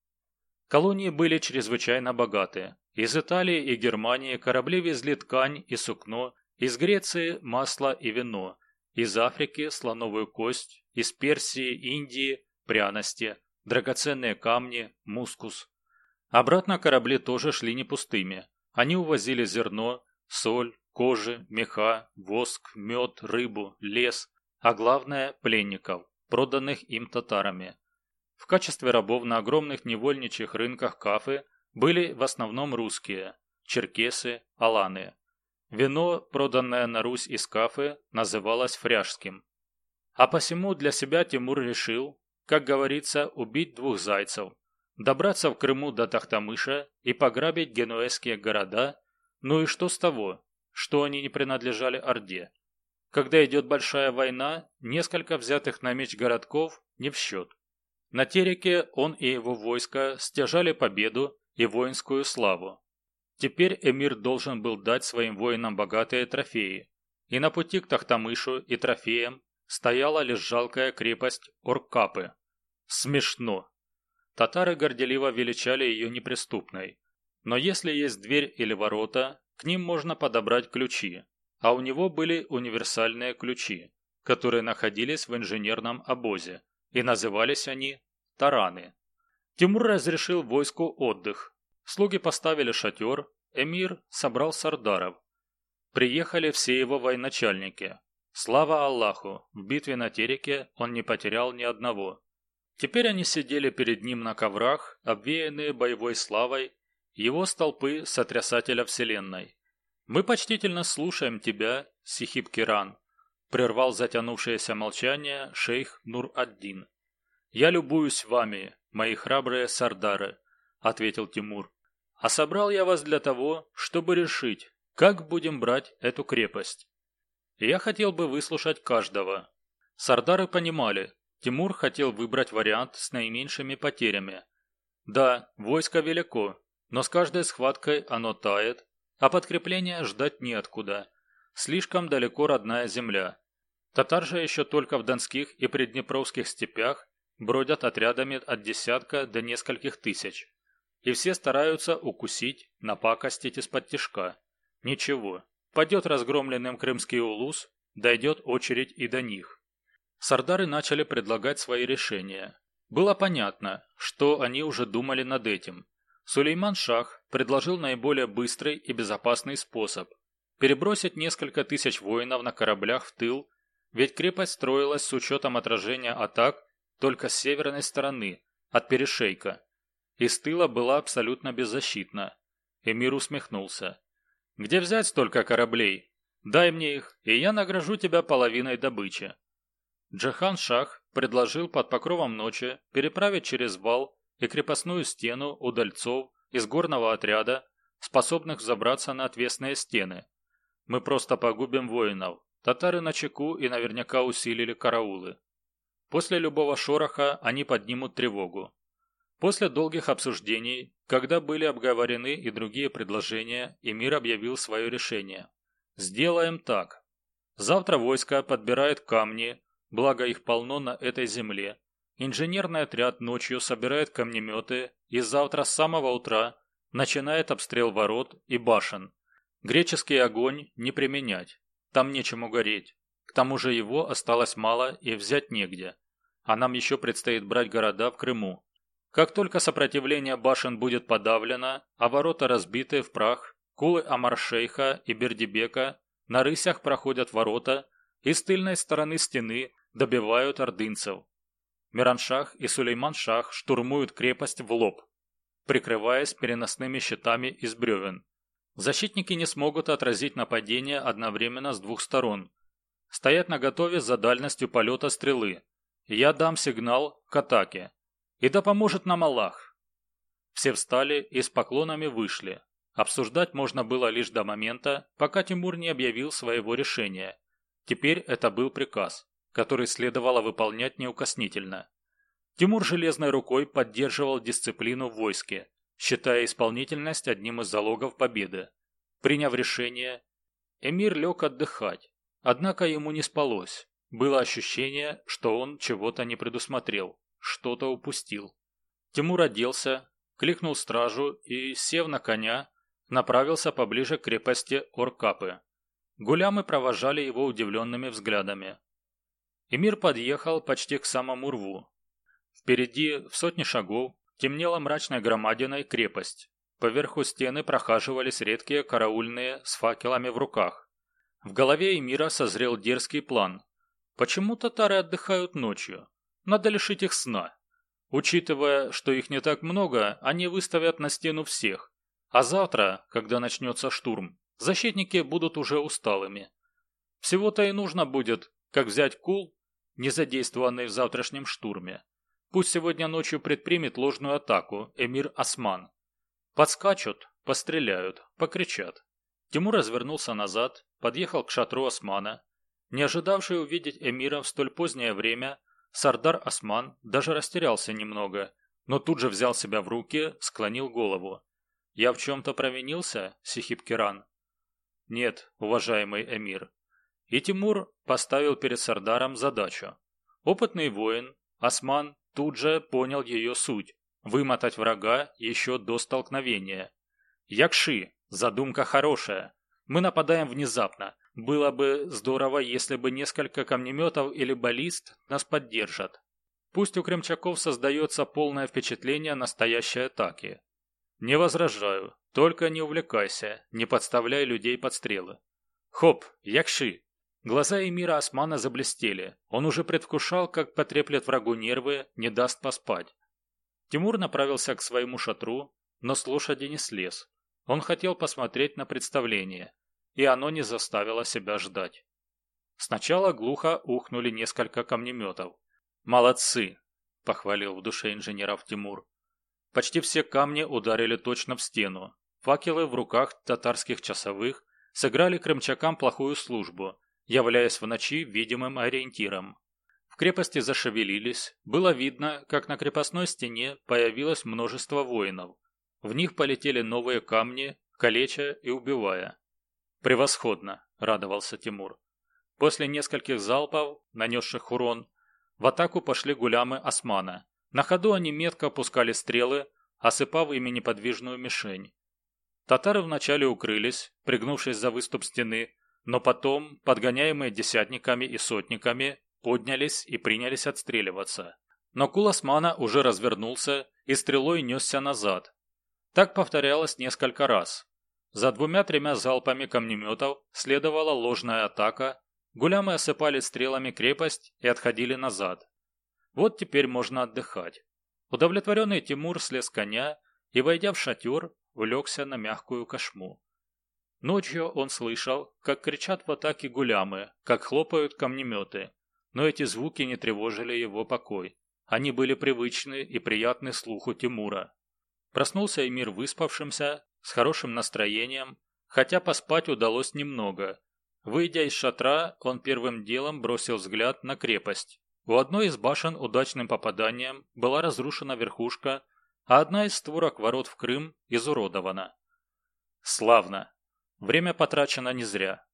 Колонии были чрезвычайно богатые. Из Италии и Германии корабли везли ткань и сукно, из Греции – масло и вино, из Африки – слоновую кость, из Персии, Индии – пряности, драгоценные камни, мускус. Обратно корабли тоже шли не пустыми. Они увозили зерно, соль, кожи, меха, воск, мед, рыбу, лес, а главное – пленников, проданных им татарами. В качестве рабов на огромных невольничьих рынках Кафы были в основном русские – черкесы, аланы. Вино, проданное на Русь из Кафы, называлось фряжским. А посему для себя Тимур решил, как говорится, убить двух зайцев, добраться в Крыму до Тахтамыша и пограбить генуэзские города, ну и что с того, что они не принадлежали Орде. Когда идет большая война, несколько взятых на меч городков не в счет. На Тереке он и его войско стяжали победу и воинскую славу. Теперь эмир должен был дать своим воинам богатые трофеи, и на пути к Тахтамышу и трофеям стояла лишь жалкая крепость Оркапы. Смешно. Татары горделиво величали ее неприступной. Но если есть дверь или ворота, к ним можно подобрать ключи, а у него были универсальные ключи, которые находились в инженерном обозе, и назывались они тараны. Тимур разрешил войску отдых. Слуги поставили шатер, эмир собрал сардаров. Приехали все его военачальники, Слава Аллаху, в битве на Тереке он не потерял ни одного. Теперь они сидели перед ним на коврах, обвеянные боевой славой, его столпы сотрясателя вселенной. «Мы почтительно слушаем тебя, Сихиб Киран», – прервал затянувшееся молчание шейх Нур-ад-Дин. «Я любуюсь вами, мои храбрые сардары», – ответил Тимур. «А собрал я вас для того, чтобы решить, как будем брать эту крепость. Я хотел бы выслушать каждого. Сардары понимали, Тимур хотел выбрать вариант с наименьшими потерями. Да, войско велико, но с каждой схваткой оно тает, а подкрепления ждать неоткуда. Слишком далеко родная земля. Татар же еще только в донских и приднепровских степях бродят отрядами от десятка до нескольких тысяч. И все стараются укусить, напакостить из-под тишка. Ничего, падет разгромленным крымский улус, дойдет очередь и до них. Сардары начали предлагать свои решения. Было понятно, что они уже думали над этим. Сулейман Шах предложил наиболее быстрый и безопасный способ – перебросить несколько тысяч воинов на кораблях в тыл, ведь крепость строилась с учетом отражения атак только с северной стороны, от перешейка. Из тыла была абсолютно беззащитна. Эмир усмехнулся. «Где взять столько кораблей? Дай мне их, и я награжу тебя половиной добычи». Джахан Шах предложил под покровом ночи переправить через вал и крепостную стену удальцов из горного отряда, способных забраться на отвесные стены. Мы просто погубим воинов. Татары на чеку и наверняка усилили караулы. После любого шороха они поднимут тревогу. После долгих обсуждений, когда были обговорены и другие предложения, Эмир объявил свое решение. Сделаем так. Завтра войско подбирает камни, благо их полно на этой земле. Инженерный отряд ночью собирает камнеметы и завтра с самого утра начинает обстрел ворот и башен. Греческий огонь не применять, там нечему гореть. К тому же его осталось мало и взять негде а нам еще предстоит брать города в Крыму. Как только сопротивление башен будет подавлено, а ворота разбиты в прах, кулы Амаршейха и Бердибека на рысях проходят ворота и с тыльной стороны стены добивают ордынцев. Мираншах и Сулейман-Шах штурмуют крепость в лоб, прикрываясь переносными щитами из бревен. Защитники не смогут отразить нападение одновременно с двух сторон. Стоять наготове за дальностью полета стрелы, я дам сигнал к атаке. И да поможет нам Аллах. Все встали и с поклонами вышли. Обсуждать можно было лишь до момента, пока Тимур не объявил своего решения. Теперь это был приказ, который следовало выполнять неукоснительно. Тимур железной рукой поддерживал дисциплину в войске, считая исполнительность одним из залогов победы. Приняв решение, эмир лег отдыхать, однако ему не спалось. Было ощущение, что он чего-то не предусмотрел, что-то упустил. Тимур оделся, кликнул стражу и, сев на коня, направился поближе к крепости Оркапы. Гулямы провожали его удивленными взглядами. Эмир подъехал почти к самому рву. Впереди, в сотне шагов, темнела мрачной громадиной крепость. Поверху стены прохаживались редкие караульные с факелами в руках. В голове Эмира созрел дерзкий план, Почему татары отдыхают ночью? Надо лишить их сна. Учитывая, что их не так много, они выставят на стену всех. А завтра, когда начнется штурм, защитники будут уже усталыми. Всего-то и нужно будет, как взять кул, не задействованный в завтрашнем штурме. Пусть сегодня ночью предпримет ложную атаку эмир Осман. Подскачут, постреляют, покричат. Тимур развернулся назад, подъехал к шатру Османа, не ожидавший увидеть эмира в столь позднее время, Сардар Осман даже растерялся немного, но тут же взял себя в руки, склонил голову. «Я в чем-то провинился, Сихиб Киран?» «Нет, уважаемый эмир». И Тимур поставил перед Сардаром задачу. Опытный воин, Осман тут же понял ее суть – вымотать врага еще до столкновения. «Якши, задумка хорошая. Мы нападаем внезапно, было бы здорово, если бы несколько камнеметов или баллист нас поддержат. Пусть у крымчаков создается полное впечатление настоящей атаки. Не возражаю, только не увлекайся, не подставляй людей под стрелы. Хоп, якши! Глаза Эмира Османа заблестели. Он уже предвкушал, как потреплет врагу нервы, не даст поспать. Тимур направился к своему шатру, но с лошади не слез. Он хотел посмотреть на представление и оно не заставило себя ждать. Сначала глухо ухнули несколько камнеметов. «Молодцы!» – похвалил в душе инженеров Тимур. Почти все камни ударили точно в стену. Факелы в руках татарских часовых сыграли крымчакам плохую службу, являясь в ночи видимым ориентиром. В крепости зашевелились, было видно, как на крепостной стене появилось множество воинов. В них полетели новые камни, калеча и убивая. «Превосходно!» – радовался Тимур. После нескольких залпов, нанесших урон, в атаку пошли гулямы османа. На ходу они метко опускали стрелы, осыпав ими неподвижную мишень. Татары вначале укрылись, пригнувшись за выступ стены, но потом, подгоняемые десятниками и сотниками, поднялись и принялись отстреливаться. Но кул османа уже развернулся и стрелой несся назад. Так повторялось несколько раз. За двумя-тремя залпами камнеметов следовала ложная атака, гулямы осыпали стрелами крепость и отходили назад. Вот теперь можно отдыхать. Удовлетворенный Тимур слез коня и, войдя в шатер, улегся на мягкую кошму. Ночью он слышал, как кричат в атаке гулямы, как хлопают камнеметы, но эти звуки не тревожили его покой. Они были привычны и приятны слуху Тимура. Проснулся Эмир выспавшимся, с хорошим настроением, хотя поспать удалось немного. Выйдя из шатра, он первым делом бросил взгляд на крепость. У одной из башен удачным попаданием была разрушена верхушка, а одна из створок ворот в Крым изуродована. Славно! Время потрачено не зря.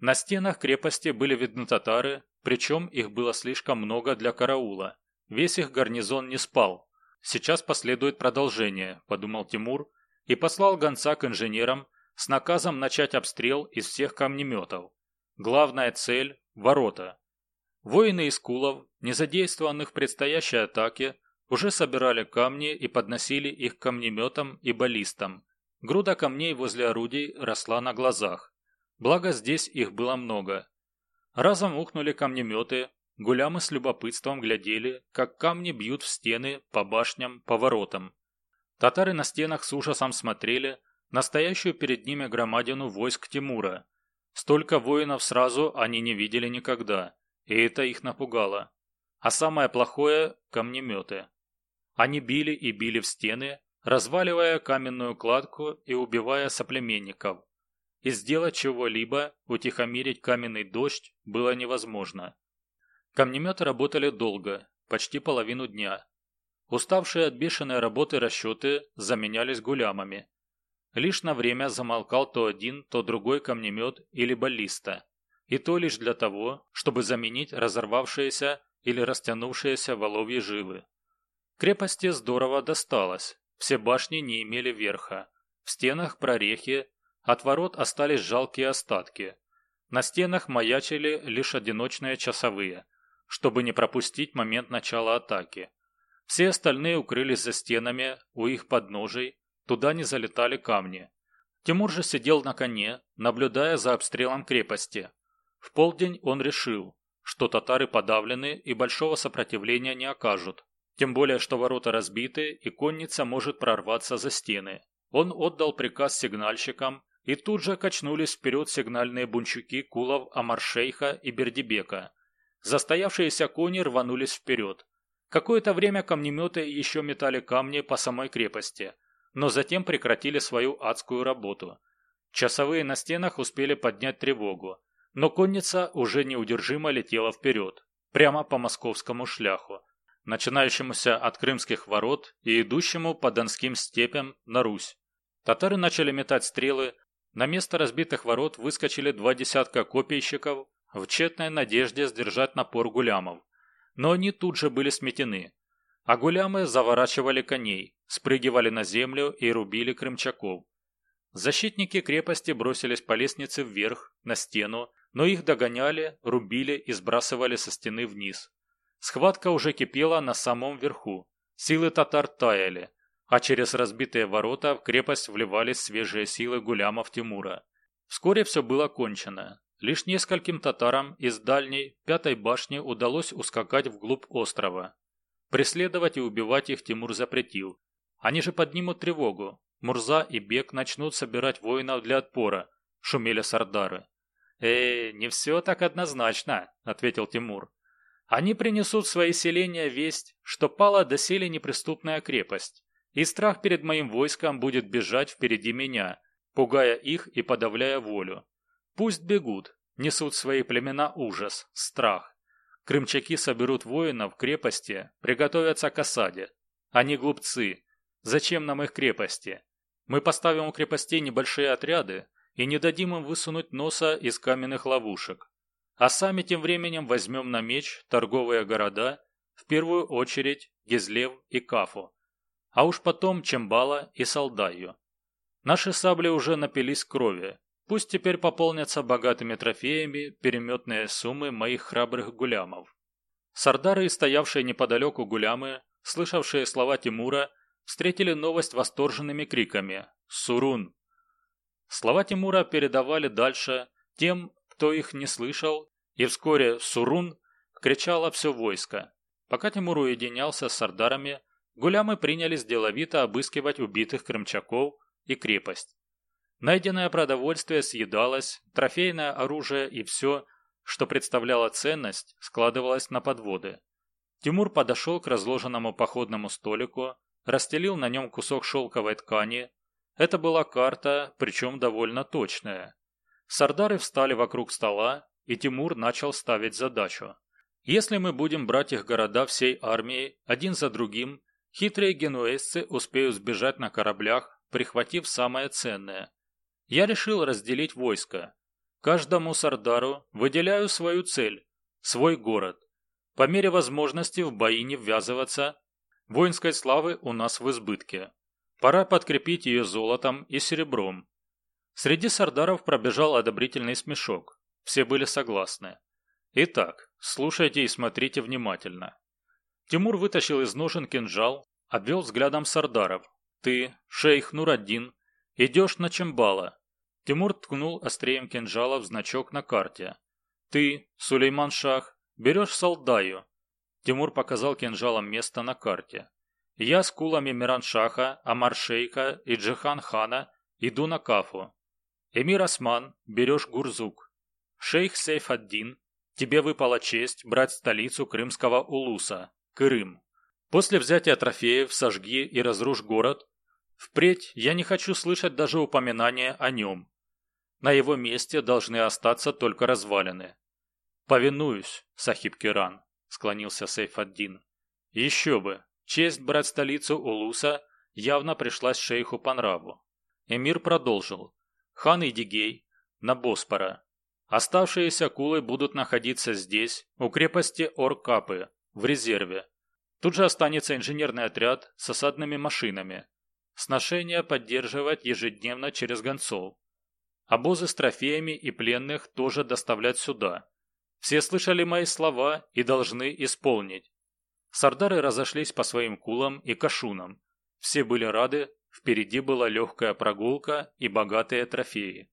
На стенах крепости были видны татары, причем их было слишком много для караула. Весь их гарнизон не спал. Сейчас последует продолжение, подумал Тимур, и послал гонца к инженерам с наказом начать обстрел из всех камнеметов. Главная цель – ворота. Воины из кулов, не задействованных в предстоящей атаке, уже собирали камни и подносили их камнеметам и баллистам. Груда камней возле орудий росла на глазах. Благо здесь их было много. Разом ухнули камнеметы, гулямы с любопытством глядели, как камни бьют в стены, по башням, по воротам. Татары на стенах с ужасом смотрели настоящую перед ними громадину войск Тимура. Столько воинов сразу они не видели никогда и это их напугало. А самое плохое – камнеметы. Они били и били в стены, разваливая каменную кладку и убивая соплеменников. И сделать чего-либо, утихомирить каменный дождь, было невозможно. Камнеметы работали долго, почти половину дня. Уставшие от бешеной работы расчеты заменялись гулямами. Лишь на время замолкал то один, то другой камнемет или баллиста и то лишь для того, чтобы заменить разорвавшиеся или растянувшиеся воловьи жилы. Крепости здорово досталось, все башни не имели верха, в стенах прорехи, от ворот остались жалкие остатки. На стенах маячили лишь одиночные часовые, чтобы не пропустить момент начала атаки. Все остальные укрылись за стенами, у их подножий, туда не залетали камни. Тимур же сидел на коне, наблюдая за обстрелом крепости, в полдень он решил, что татары подавлены и большого сопротивления не окажут, тем более что ворота разбиты и конница может прорваться за стены. Он отдал приказ сигнальщикам, и тут же качнулись вперед сигнальные бунчуки Кулов Амаршейха и Бердибека. Застоявшиеся кони рванулись вперед. Какое-то время камнеметы еще метали камни по самой крепости, но затем прекратили свою адскую работу. Часовые на стенах успели поднять тревогу, но конница уже неудержимо летела вперед, прямо по московскому шляху, начинающемуся от крымских ворот и идущему по донским степям на Русь. Татары начали метать стрелы, на место разбитых ворот выскочили два десятка копейщиков в тщетной надежде сдержать напор гулямов. Но они тут же были сметены. А гулямы заворачивали коней, спрыгивали на землю и рубили крымчаков. Защитники крепости бросились по лестнице вверх, на стену, но их догоняли, рубили и сбрасывали со стены вниз. Схватка уже кипела на самом верху. Силы татар таяли, а через разбитые ворота в крепость вливались свежие силы гулямов Тимура. Вскоре все было кончено. Лишь нескольким татарам из дальней, пятой башни удалось ускакать вглубь острова. Преследовать и убивать их Тимур запретил. Они же поднимут тревогу. Мурза и Бек начнут собирать воинов для отпора, шумели сардары. «Э, не все так однозначно», — ответил Тимур. «Они принесут в свои селения весть, что пала доселе неприступная крепость, и страх перед моим войском будет бежать впереди меня, пугая их и подавляя волю. Пусть бегут, несут свои племена ужас, страх. Крымчаки соберут воинов в крепости, приготовятся к осаде. Они глупцы. Зачем нам их крепости? Мы поставим у крепостей небольшие отряды и не дадим им высунуть носа из каменных ловушек. А сами тем временем возьмем на меч торговые города, в первую очередь Гизлев и Кафу, а уж потом Чембала и Салдаю. Наши сабли уже напились крови, пусть теперь пополнятся богатыми трофеями переметные суммы моих храбрых гулямов. Сардары и стоявшие неподалеку гулямы, слышавшие слова Тимура, встретили новость восторженными криками «Сурун!». Слова Тимура передавали дальше тем, кто их не слышал, и вскоре «Сурун!» кричало все войско. Пока Тимур уединялся с сардарами, гулямы принялись деловито обыскивать убитых крымчаков и крепость. Найденное продовольствие съедалось, трофейное оружие и все, что представляло ценность, складывалось на подводы. Тимур подошел к разложенному походному столику, расстелил на нем кусок шелковой ткани. Это была карта, причем довольно точная. Сардары встали вокруг стола, и Тимур начал ставить задачу. Если мы будем брать их города всей армией, один за другим, хитрые генуэзцы успеют сбежать на кораблях, прихватив самое ценное. Я решил разделить войско. Каждому сардару выделяю свою цель, свой город. По мере возможности в бои не ввязываться. Воинской славы у нас в избытке. Пора подкрепить ее золотом и серебром. Среди сардаров пробежал одобрительный смешок. Все были согласны. Итак, слушайте и смотрите внимательно. Тимур вытащил из ножен кинжал, обвел взглядом сардаров. Ты, шейх Нураддин, идешь на Чембала. Тимур ткнул острием кинжала в значок на карте. Ты, Сулейман Шах, берешь Салдаю. Тимур показал кинжалом место на карте. Я с кулами Мираншаха, Амар-Шейха и Джихан-хана иду на Кафу. Эмир Осман, берешь Гурзуф. Шейх Сейф-ад-Дин, тебе выпала честь брать столицу крымского Улуса, Крым. После взятия трофеев сожги и разрушь город. Впредь я не хочу слышать даже упоминания о нем. На его месте должны остаться только развалины. Повинуюсь, Сахиб Киран склонился Сейфаддин. Еще бы, честь брать столицу Улуса явно пришлась шейху по нраву. Эмир продолжил. Хан и Дигей, на Боспора. Оставшиеся кулы будут находиться здесь, у крепости Оркапы, в резерве. Тут же останется инженерный отряд с осадными машинами. Сношения поддерживать ежедневно через гонцов. Обозы с трофеями и пленных тоже доставлять сюда. Все слышали мои слова и должны исполнить. Сардары разошлись по своим кулам и кашунам. Все были рады, впереди была легкая прогулка и богатые трофеи.